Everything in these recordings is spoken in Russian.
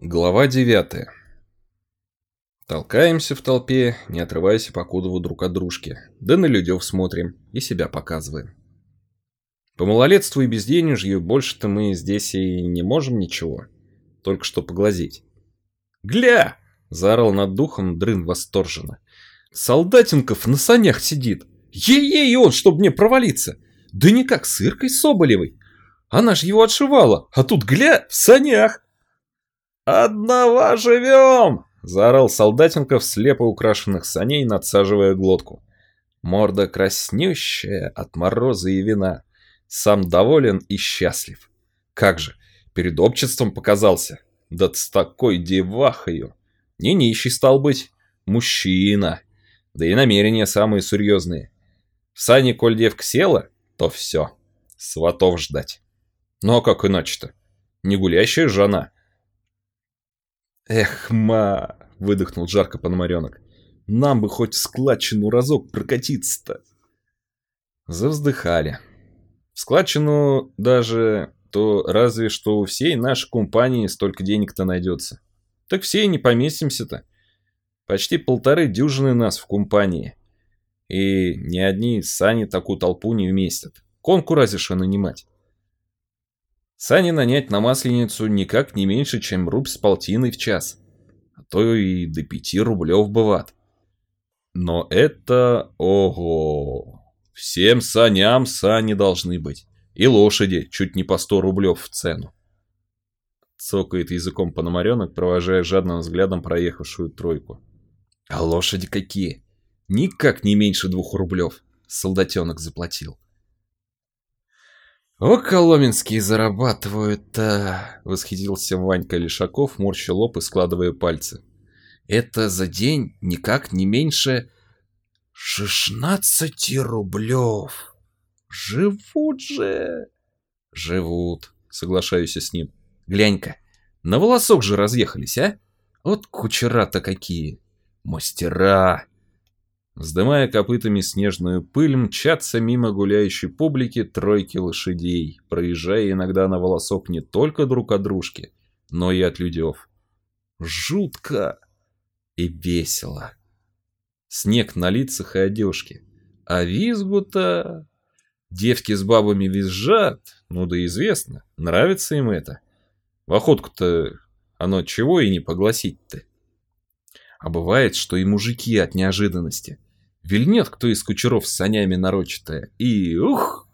Глава 9. Толкаемся в толпе, не отрываясь покудово друг от дружки, да на людев смотрим и себя показываем. По малолетству и безденежью больше-то мы здесь и не можем ничего, только что поглазеть. «Гля!» – заорал над духом Дрын восторженно. «Солдатенков на санях сидит! Ей-ей он, чтоб мне провалиться! Да не как с Иркой Соболевой! Она ж его отшивала, а тут, гля, в санях!» «Одного живем!» – заорал Солдатенков слепо украшенных саней, надсаживая глотку. Морда краснющая от мороза и вина. Сам доволен и счастлив. Как же, перед обществом показался. Да с такой девахою. Не нищий стал быть. Мужчина. Да и намерения самые серьезные. В сане, коль девка села, то все. Сватов ждать. Ну а как иначе-то? Не гулящая жена – «Эх, ма!» — выдохнул жарко пономаренок. «Нам бы хоть в складчину разок прокатиться-то!» Завздыхали. В складчину даже то разве что у всей нашей компании столько денег-то найдется. Так все и не поместимся-то. Почти полторы дюжины нас в компании. И ни одни сани такую толпу не вместят. Конку разве что нанимать. Сани нанять на масленицу никак не меньше, чем рубь с полтиной в час. А то и до пяти рублев бывает. Но это... ого! Всем саням сани должны быть. И лошади чуть не по сто рублев в цену. Цокает языком пономаренок, провожая жадным взглядом проехавшую тройку. А лошади какие? Никак не меньше двух рублев. Солдатенок заплатил. «О, коломенские зарабатывают-то!» — восхитился Ванька Лешаков, морща лоб и складывая пальцы. «Это за день никак не меньше шестнадцати рублев! Живут же!» «Живут», — соглашаюсь с ним. «Глянь-ка, на волосок же разъехались, а? Вот кучера-то какие! Мастера!» Вздымая копытами снежную пыль, мчатся мимо гуляющей публики тройки лошадей, проезжая иногда на волосок не только друг от дружки, но и от людев. Жутко и весело. Снег на лицах и одежке. А визгу-то... Девки с бабами визжат, ну да известно, нравится им это. В охотку-то оно чего и не погласить-то. А бывает, что и мужики от неожиданности – Вильнет кто из кучеров с санями нарочитая, и ух,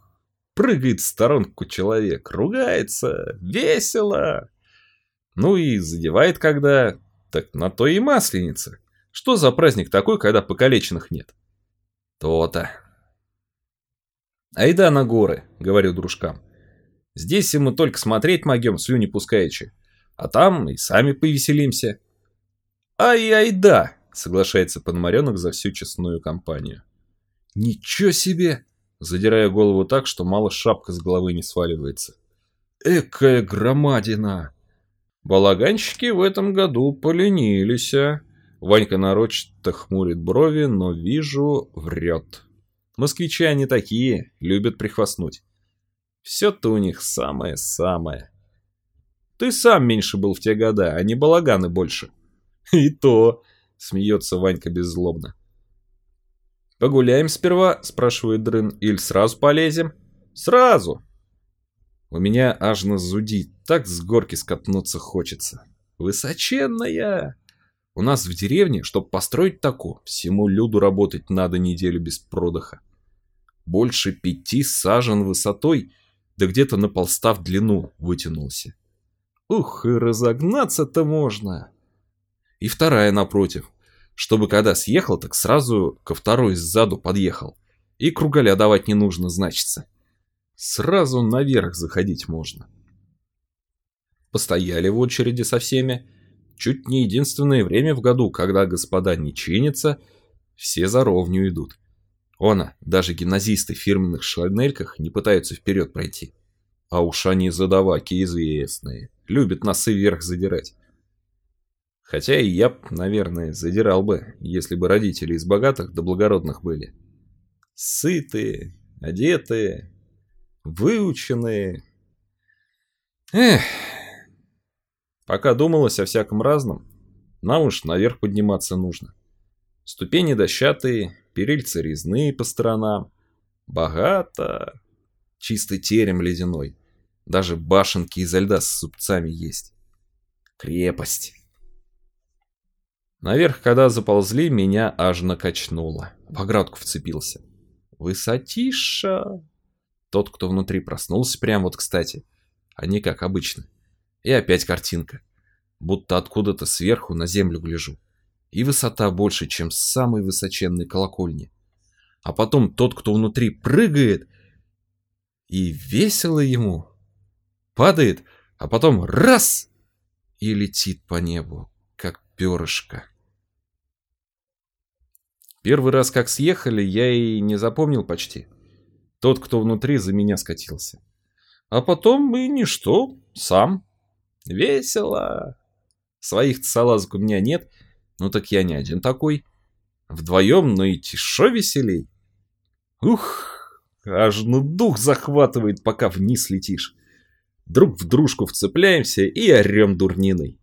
прыгает в сторонку человек, ругается, весело. Ну и задевает когда, так на то и масленица. Что за праздник такой, когда покалеченных нет? То-то. Айда на горы, говорю дружкам. Здесь и мы только смотреть могем, слюни пускаючи. А там и сами повеселимся. Ай-ай-да, соглашается Пономаренок за всю честную компанию. «Ничего себе!» Задирая голову так, что мало шапка с головы не сваливается. «Экая громадина!» Балаганщики в этом году поленились. А. Ванька нарочито хмурит брови, но вижу, врет. Москвичи они такие, любят прихвастнуть. Все-то у них самое-самое. Ты сам меньше был в те года, а не балаганы больше. И то, Смеется Ванька беззлобно. «Погуляем сперва?» – спрашивает Дрын. «Или сразу полезем?» «Сразу!» У меня аж на зудит, так с горки скатнуться хочется. Высоченная! У нас в деревне, чтобы построить таку, всему люду работать надо неделю без продыха. Больше пяти сажен высотой, да где-то на полста в длину вытянулся. Ух, и разогнаться-то можно! И вторая напротив, чтобы когда съехал, так сразу ко второй сзаду подъехал. И кругаля давать не нужно, значится. Сразу наверх заходить можно. Постояли в очереди со всеми. Чуть не единственное время в году, когда господа не чинятся, все за ровню идут. Она, даже гимназисты в фирменных шанельках не пытаются вперед пройти. А уж они задаваки известные, любят носы вверх задирать. Хотя и я, наверное, задирал бы, если бы родители из богатых до благородных были. Сытые, одетые, выученные. Эх, Пока думалось о всяком разном, нам уж наверх подниматься нужно. Ступени дощатые, перильцы резные по сторонам. Богато. Чистый терем ледяной. Даже башенки изо льда с зубцами есть. Крепость. Наверх, когда заползли, меня аж накачнуло. В оградку вцепился. Высотиша. Тот, кто внутри проснулся, прям вот кстати. Не как обычно. И опять картинка. Будто откуда-то сверху на землю гляжу. И высота больше, чем с самой высоченной колокольни. А потом тот, кто внутри прыгает, и весело ему. Падает, а потом раз! И летит по небу, перышко. Первый раз, как съехали, я и не запомнил почти. Тот, кто внутри, за меня скатился. А потом и ничто, сам. Весело. Своих салазок у меня нет, ну так я не один такой. Вдвоем, но и тишо веселей. Ух, аж ну дух захватывает, пока вниз летишь. Друг в дружку вцепляемся и орем дурниной.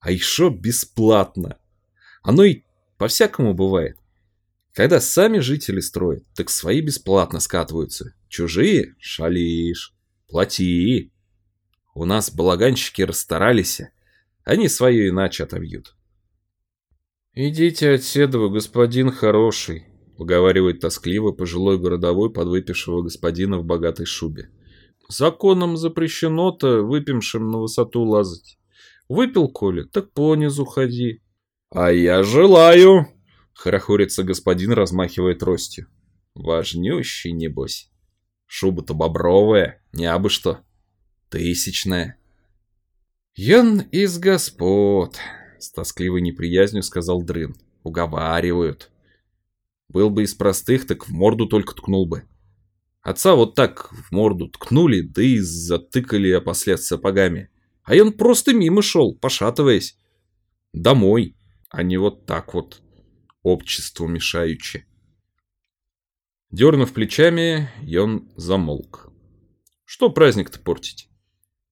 А еще бесплатно. Оно и по-всякому бывает. Когда сами жители строят, так свои бесплатно скатываются. Чужие – шалишь. Плати. У нас балаганщики расстарались, они свое иначе отобьют. «Идите от седова, господин хороший», — уговаривает тоскливо пожилой городовой подвыпившего господина в богатой шубе. «Законом запрещено-то выпившим на высоту лазать. Выпил, Коля, так понизу ходи». «А я желаю!» Хорохорится господин, размахивая тростью. Важнющий, небось. Шуба-то бобровая, не абы что. Тысячная. Ян из господ, с тоскливой неприязнью сказал Дрын. Уговаривают. Был бы из простых, так в морду только ткнул бы. Отца вот так в морду ткнули, да и затыкали опослед сапогами. А он просто мимо шел, пошатываясь. Домой, а не вот так вот обществу мешаючи. Дернув плечами, он замолк. Что праздник-то портить?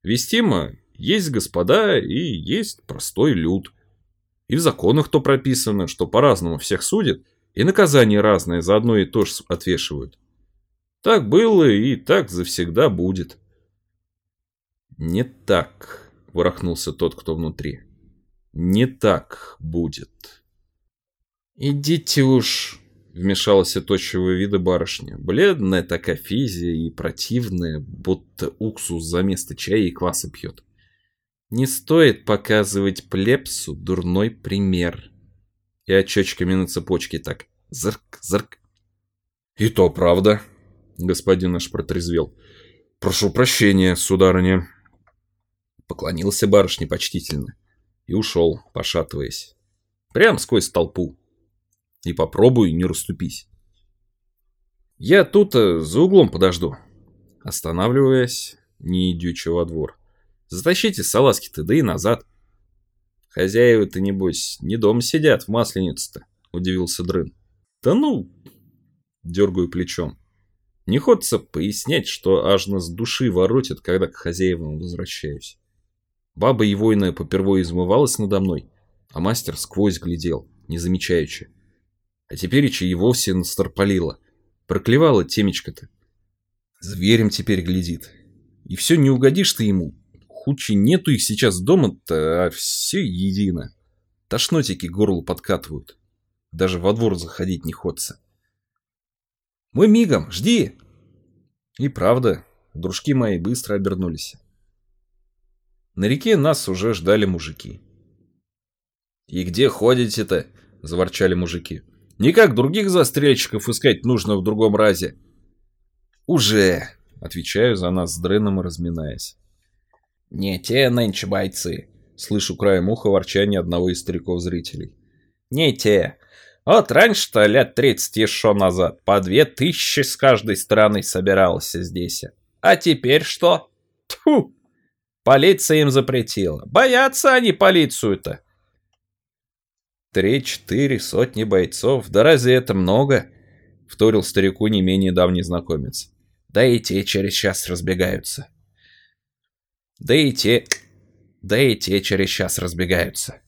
Вестимо есть господа и есть простой люд. И в законах то прописано, что по-разному всех судят, и наказания разные за одно и то же отвешивают. Так было и так завсегда будет. Не так, ворохнулся тот, кто внутри. Не так будет. «Идите уж», — вмешалась тощего вида барышня. Бледная такая физия и противная, будто уксус за место чая и кваса пьет. «Не стоит показывать плепсу дурной пример». И очечками на цепочке так зырк, зырк. «И то правда», — господин наш протрезвел. «Прошу прощения, сударыня». Поклонился барышне почтительно и ушел, пошатываясь. Прям сквозь толпу. И попробуй не расступись. Я тут э, за углом подожду. Останавливаясь, не идючи во двор. Затащите салазки-то, да и назад. Хозяева-то, небось, не дома сидят, в масленице-то, удивился Дрын. Да ну, дергаю плечом. Не хочется пояснять, что аж нас души воротит, когда к хозяевам возвращаюсь. Баба и воина попервой измывалась надо мной, а мастер сквозь глядел, не замечаючи. А теперь и вовсе настарполила. Проклевала темечко-то. Зверем теперь глядит. И все не угодишь ты ему. Хучи нету их сейчас дома-то, а все едино. Тошнотики горло подкатывают. Даже во двор заходить не хочется. «Мы мигом, жди!» И правда, дружки мои быстро обернулись. На реке нас уже ждали мужики. «И где ходите-то?» – заворчали мужики. Никак других застрельщиков искать нужно в другом разе. Уже, отвечаю за нас с Дреном, разминаясь. Не те нынче бойцы, слышу краем уха ворчание одного из стариков-зрителей. Не те. Вот раньше-то лет тридцать еще назад по две тысячи с каждой стороны собиралось здесь. А теперь что? Тьфу! Полиция им запретила. Боятся они полицию-то. Три-четыре сотни бойцов, да разве это много? Вторил старику не менее давний знакомец. Да и те через час разбегаются. Да и те... да и те через час разбегаются.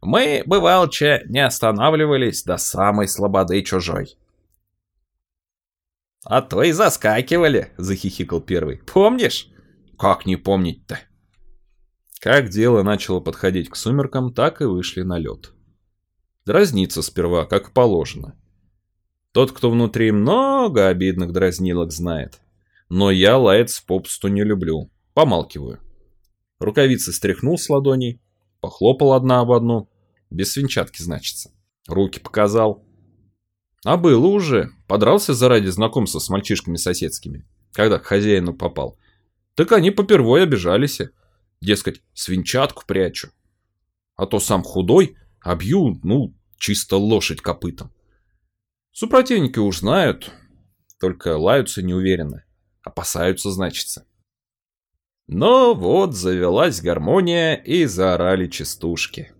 Мы, бывалча, не останавливались до самой слободы чужой. «А то и заскакивали», — захихикал первый. «Помнишь?» «Как не помнить-то?» Как дело начало подходить к сумеркам, так и вышли на лед. Дразниться сперва, как положено. Тот, кто внутри много обидных дразнилок знает. Но я лаяться попусту не люблю. Помалкиваю. Рукавицы стряхнул с ладоней, похлопал одна об одну. Без свинчатки, значится. Руки показал. А было уже. Подрался заради знакомства с мальчишками соседскими, когда к хозяину попал. Так они попервой обижались. Дескать, свинчатку прячу. А то сам худой, а бью, ну, чисто лошадь копытом. Супротивники уж знают, только лаются неуверенно. Опасаются, значится. Но вот завелась гармония и заорали частушки.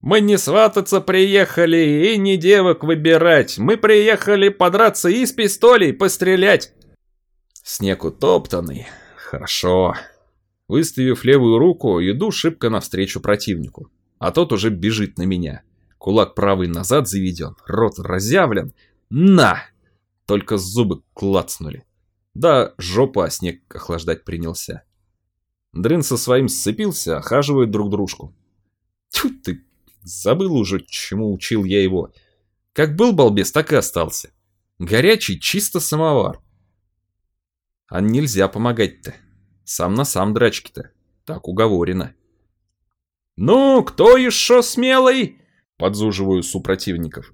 Мы не свататься приехали и не девок выбирать. Мы приехали подраться и с пистолей пострелять. Снег утоптанный. Хорошо. Выставив левую руку, иду шибко навстречу противнику. А тот уже бежит на меня. Кулак правый назад заведен, рот разъявлен. На! Только зубы клацнули. Да, жопа о снег охлаждать принялся. Дрын со своим сцепился, охаживают друг дружку. Тьфу ты, забыл уже, чему учил я его. Как был балбес, так и остался. Горячий, чисто самовар. А нельзя помогать-то. Сам на сам драчки-то. Так уговорено. «Ну, кто еще смелый?» Подзуживаю супротивников.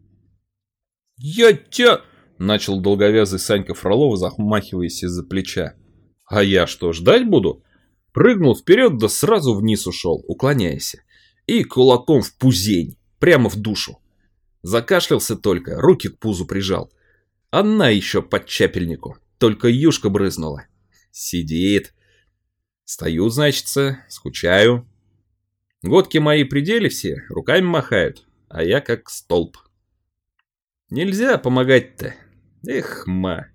«Я тебя...» Начал долговязый Санька Фролов, замахиваясь из-за плеча. А я что, ждать буду? Прыгнул вперед, да сразу вниз ушел, уклоняясь. И кулаком в пузень, прямо в душу. Закашлялся только, руки к пузу прижал. Она еще под чапельнику, только юшка брызнула. Сидит. Стою, значится, скучаю. Годки мои пределе все, руками махают, а я как столб. Нельзя помогать-то, Эх, ма.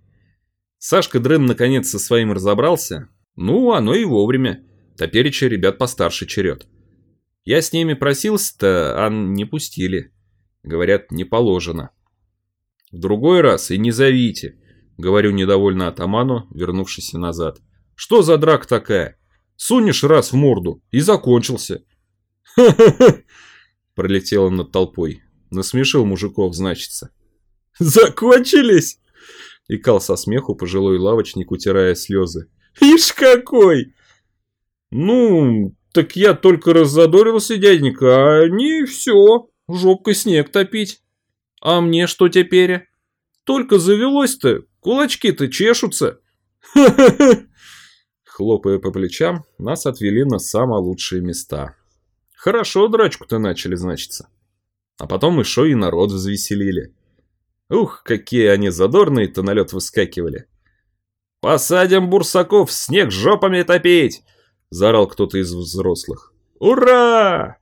Сашка Дрын наконец со своим разобрался. Ну, оно и вовремя. Топереча ребят постарше черед. Я с ними просился-то, а не пустили. Говорят, не положено. В другой раз и не зовите, говорю недовольно атаману, вернувшись назад. Что за драк такая? Сунешь раз в морду и закончился. Ха-ха-ха! Пролетело над толпой. Насмешил мужиков, значится. Закончились? Икал со смеху пожилой лавочник, утирая слезы. Ишь какой! Ну, так я только раззадорился, дяденька, а не все, жопкой снег топить. А мне что теперь? Только завелось-то, кулачки-то чешутся. Хлопая по плечам, нас отвели на самые лучшие места. Хорошо драчку-то начали, значится. А потом еще и народ взвеселили. Ух, какие они задорные-то на лед выскакивали. «Посадим бурсаков снег жопами топить!» – заорал кто-то из взрослых. «Ура!»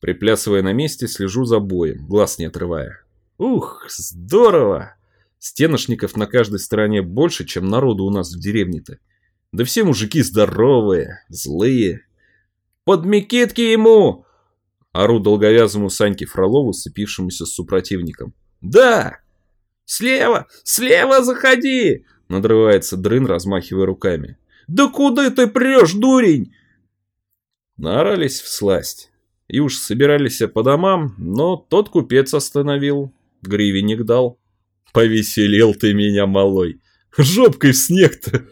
Приплясывая на месте, слежу за боем, глаз не отрывая. «Ух, здорово!» Стеношников на каждой стороне больше, чем народу у нас в деревне-то. Да все мужики здоровые, злые. «Под Микитки ему!» Ору долговязому Саньке Фролову, сцепившемуся с супротивником. «Да! «Слева! Слева заходи!» Надрывается дрын, размахивая руками. «Да куда ты прешь, дурень?» Наорались в сласть. И уж собирались по домам, но тот купец остановил. Гривенник дал. «Повеселил ты меня, малой! Жопкой в снег-то!»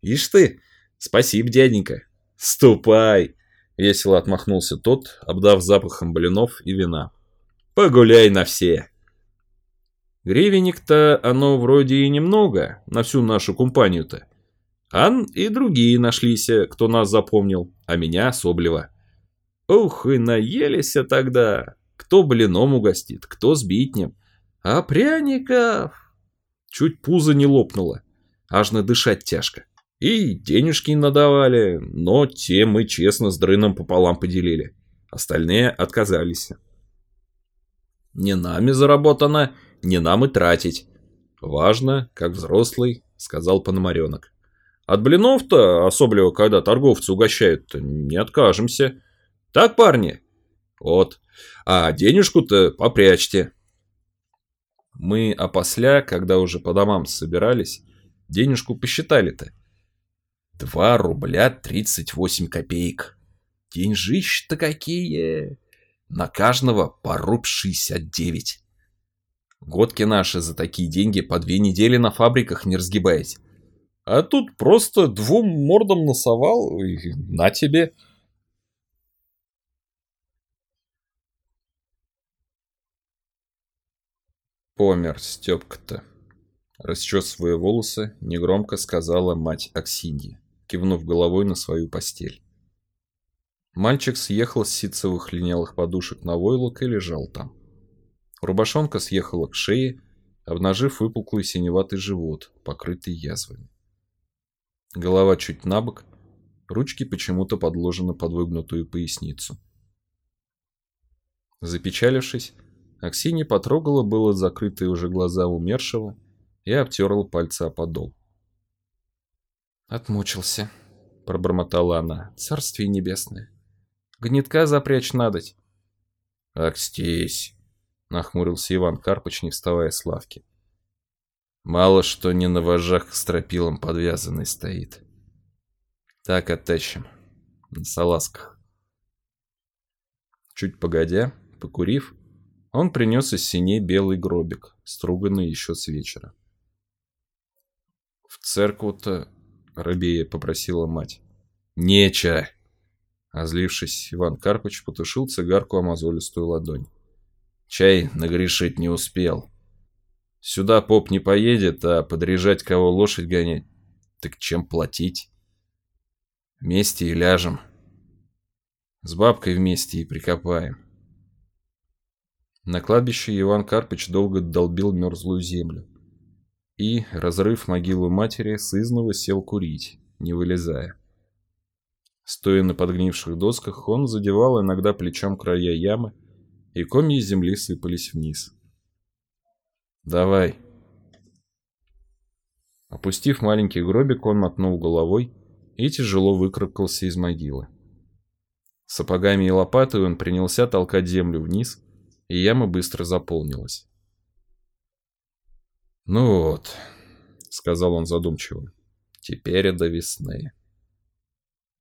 «Ишь ты! Спасибо, дяденька!» «Ступай!» — весело отмахнулся тот, обдав запахом блинов и вина. «Погуляй на все!» Гривенник-то оно вроде и немного, на всю нашу компанию-то. Ан и другие нашлись, кто нас запомнил, а меня Соблева. Ух, и наелись тогда. Кто блином угостит, кто сбитнем. А пряников... Чуть пузо не лопнуло. Аж надышать тяжко. И денежки надавали, но те мы честно с дрыном пополам поделили. Остальные отказались. Не нами заработано, не нам и тратить. Важно, как взрослый, сказал Пономаренок. От блинов-то, особливо когда торговцы угощают, не откажемся. Так, парни? Вот. А денежку-то попрячьте. Мы опосля, когда уже по домам собирались, денежку посчитали-то. Два рубля тридцать восемь копеек. Деньжища-то какие! На каждого по руб шестьдесят девять. Годки наши за такие деньги по две недели на фабриках не разгибаясь. А тут просто двум мордам носовал и на тебе. Помер Степка-то. Расчесывая волосы, негромко сказала мать Аксиньи, кивнув головой на свою постель. Мальчик съехал с ситцевых линялых подушек на войлок и лежал там. Рубашонка съехала к шее, обнажив выпуклый синеватый живот, покрытый язвами. Голова чуть набок, ручки почему-то подложены под выгнутую поясницу. Запечалившись, Аксинья потрогала было закрытые уже глаза умершего и обтерла пальцы о подол. «Отмучился», — пробормотала она, — «царствие небесное. Гнетка запрячь надоть». «Акстись», — нахмурился Иван Карпыч, не вставая с лавки. «Мало что не на вожах к стропилам подвязанный стоит. Так оттащим, на салазках». Чуть погодя, покурив, он принес из синей белый гробик, струганный еще с вечера. «В церкву-то...» — рабея попросила мать. «Неча!» Озлившись, Иван Карпыч потушил цигарку о мозолистую ладонь. «Чай нагрешить не успел. Сюда поп не поедет, а подряжать кого лошадь гонять. Так чем платить? Вместе и ляжем. С бабкой вместе и прикопаем. На кладбище Иван Карпыч долго долбил мерзлую землю. И, разрыв могилу матери, сызново сел курить, не вылезая. Стоя на подгнивших досках, он задевал иногда плечом края ямы, и комья земли сыпались вниз. «Давай». Опустив маленький гробик, он мотнул головой и тяжело выкарабкался из могилы. Сапогами и лопатой он принялся толкать землю вниз, и яма быстро заполнилась. «Ну вот», — сказал он задумчиво, — «теперь до весны.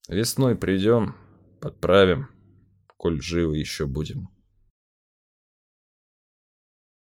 Весной придем, подправим, коль живы еще будем».